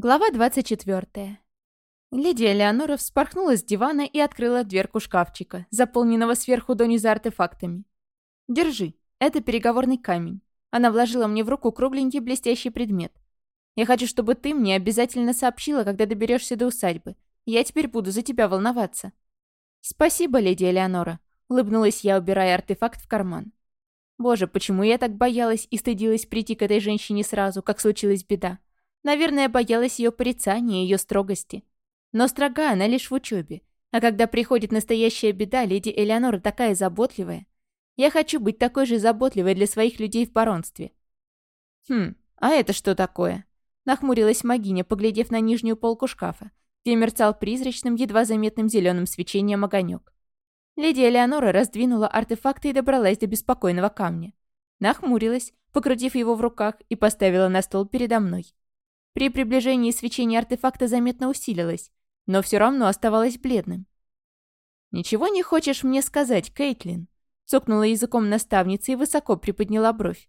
Глава 24. Леди Элеонора вспорхнула с дивана и открыла дверку шкафчика, заполненного сверху донизу артефактами. «Держи, это переговорный камень». Она вложила мне в руку кругленький блестящий предмет. «Я хочу, чтобы ты мне обязательно сообщила, когда доберешься до усадьбы. Я теперь буду за тебя волноваться». «Спасибо, леди Элеонора», — улыбнулась я, убирая артефакт в карман. «Боже, почему я так боялась и стыдилась прийти к этой женщине сразу, как случилась беда?» Наверное, боялась ее порицания и ее строгости. Но строга она лишь в учебе. А когда приходит настоящая беда, леди Элеонора такая заботливая. Я хочу быть такой же заботливой для своих людей в баронстве. Хм, а это что такое? Нахмурилась магиня, поглядев на нижнюю полку шкафа, где мерцал призрачным, едва заметным зеленым свечением огонек. Леди Элеонора раздвинула артефакты и добралась до беспокойного камня. Нахмурилась, покрутив его в руках, и поставила на стол передо мной. При приближении свечение артефакта заметно усилилось, но все равно оставалось бледным. «Ничего не хочешь мне сказать, Кейтлин?» Цокнула языком наставница и высоко приподняла бровь.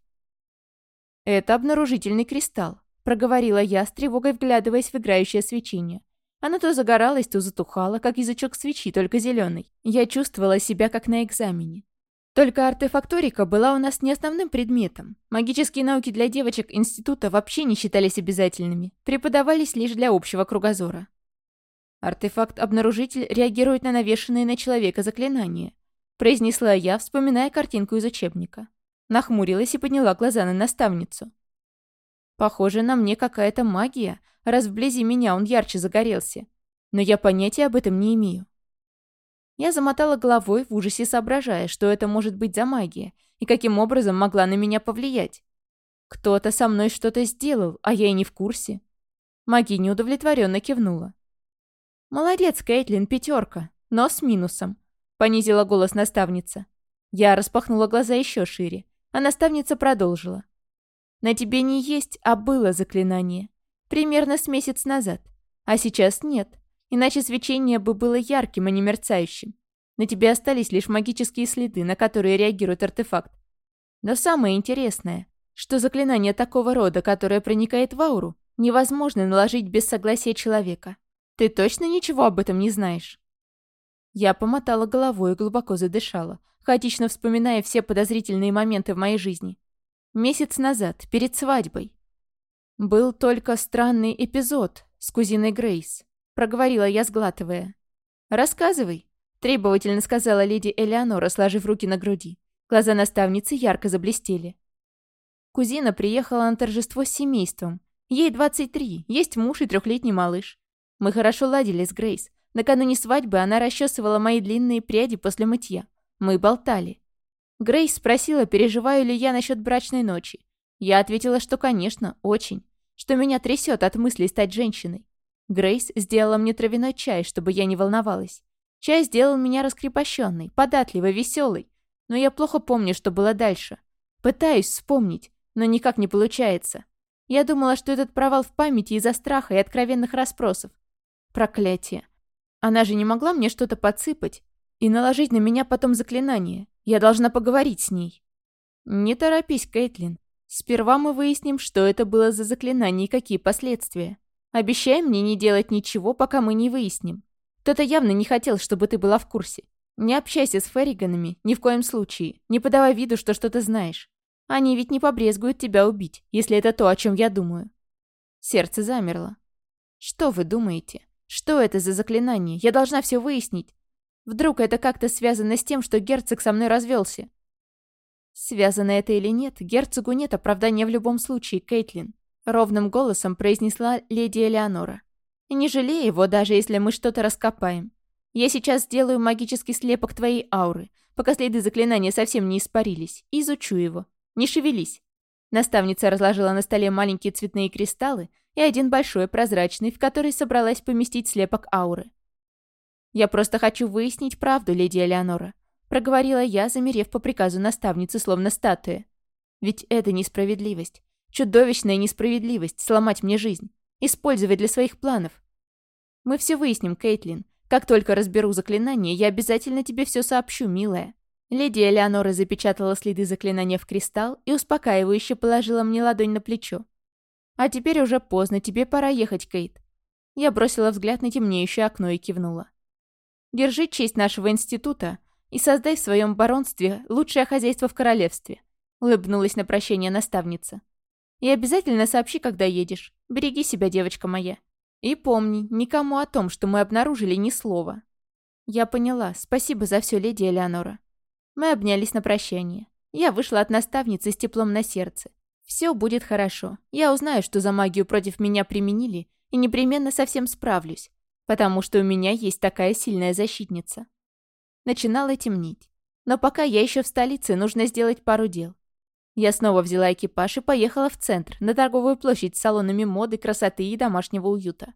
«Это обнаружительный кристалл», — проговорила я, с тревогой вглядываясь в играющее свечение. Оно то загоралось, то затухало, как язычок свечи, только зеленый. Я чувствовала себя как на экзамене. Только артефакторика была у нас не основным предметом. Магические науки для девочек института вообще не считались обязательными, преподавались лишь для общего кругозора. Артефакт-обнаружитель реагирует на навешенные на человека заклинания, произнесла я, вспоминая картинку из учебника. Нахмурилась и подняла глаза на наставницу. Похоже, на мне какая-то магия, раз вблизи меня он ярче загорелся. Но я понятия об этом не имею. Я замотала головой в ужасе, соображая, что это может быть за магия и каким образом могла на меня повлиять. Кто-то со мной что-то сделал, а я и не в курсе. Магия неудовлетворенно кивнула. «Молодец, Кейтлин, пятерка, но с минусом», — понизила голос наставница. Я распахнула глаза еще шире, а наставница продолжила. «На тебе не есть, а было заклинание. Примерно с месяц назад. А сейчас нет. Иначе свечение бы было ярким, а не мерцающим. На тебе остались лишь магические следы, на которые реагирует артефакт. Но самое интересное, что заклинание такого рода, которое проникает в ауру, невозможно наложить без согласия человека. Ты точно ничего об этом не знаешь?» Я помотала головой и глубоко задышала, хаотично вспоминая все подозрительные моменты в моей жизни. Месяц назад, перед свадьбой. Был только странный эпизод с кузиной Грейс проговорила я, сглатывая. «Рассказывай», — требовательно сказала леди Элеонора, сложив руки на груди. Глаза наставницы ярко заблестели. Кузина приехала на торжество с семейством. Ей 23, есть муж и трехлетний малыш. Мы хорошо ладили с Грейс. Накануне свадьбы она расчесывала мои длинные пряди после мытья. Мы болтали. Грейс спросила, переживаю ли я насчет брачной ночи. Я ответила, что, конечно, очень. Что меня трясет от мысли стать женщиной. Грейс сделала мне травяной чай, чтобы я не волновалась. Чай сделал меня раскрепощенной, податливой, веселой. Но я плохо помню, что было дальше. Пытаюсь вспомнить, но никак не получается. Я думала, что этот провал в памяти из-за страха и откровенных расспросов. Проклятие. Она же не могла мне что-то подсыпать и наложить на меня потом заклинание. Я должна поговорить с ней. Не торопись, Кейтлин. Сперва мы выясним, что это было за заклинание и какие последствия. Обещай мне не делать ничего, пока мы не выясним. Кто-то явно не хотел, чтобы ты была в курсе. Не общайся с Ферриганами, ни в коем случае. Не подавай виду, что что-то знаешь. Они ведь не побрезгуют тебя убить, если это то, о чем я думаю». Сердце замерло. «Что вы думаете? Что это за заклинание? Я должна все выяснить. Вдруг это как-то связано с тем, что герцог со мной развелся?» Связано это или нет, герцогу нет оправдания в любом случае, Кейтлин. Ровным голосом произнесла леди Элеонора. «И не жалей его, даже если мы что-то раскопаем. Я сейчас сделаю магический слепок твоей ауры, пока следы заклинания совсем не испарились, и изучу его. Не шевелись». Наставница разложила на столе маленькие цветные кристаллы и один большой прозрачный, в который собралась поместить слепок ауры. «Я просто хочу выяснить правду, леди Элеонора», проговорила я, замерев по приказу наставницы, словно статуя. «Ведь это несправедливость. Чудовищная несправедливость сломать мне жизнь. Использовать для своих планов. Мы все выясним, Кейтлин. Как только разберу заклинание, я обязательно тебе все сообщу, милая. Леди Элеонора запечатала следы заклинания в кристалл и успокаивающе положила мне ладонь на плечо. «А теперь уже поздно, тебе пора ехать, Кейт». Я бросила взгляд на темнеющее окно и кивнула. «Держи честь нашего института и создай в своем баронстве лучшее хозяйство в королевстве», улыбнулась на прощание наставница. «И обязательно сообщи, когда едешь. Береги себя, девочка моя. И помни, никому о том, что мы обнаружили ни слова». «Я поняла. Спасибо за все, леди Элеонора». Мы обнялись на прощание. Я вышла от наставницы с теплом на сердце. Все будет хорошо. Я узнаю, что за магию против меня применили, и непременно совсем справлюсь, потому что у меня есть такая сильная защитница. Начинало темнеть. Но пока я еще в столице, нужно сделать пару дел. Я снова взяла экипаж и поехала в центр, на торговую площадь с салонами моды, красоты и домашнего уюта.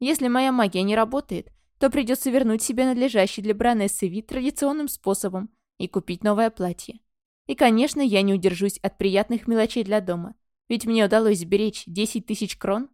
Если моя магия не работает, то придется вернуть себе надлежащий для бронессы вид традиционным способом и купить новое платье. И, конечно, я не удержусь от приятных мелочей для дома, ведь мне удалось сберечь 10 тысяч крон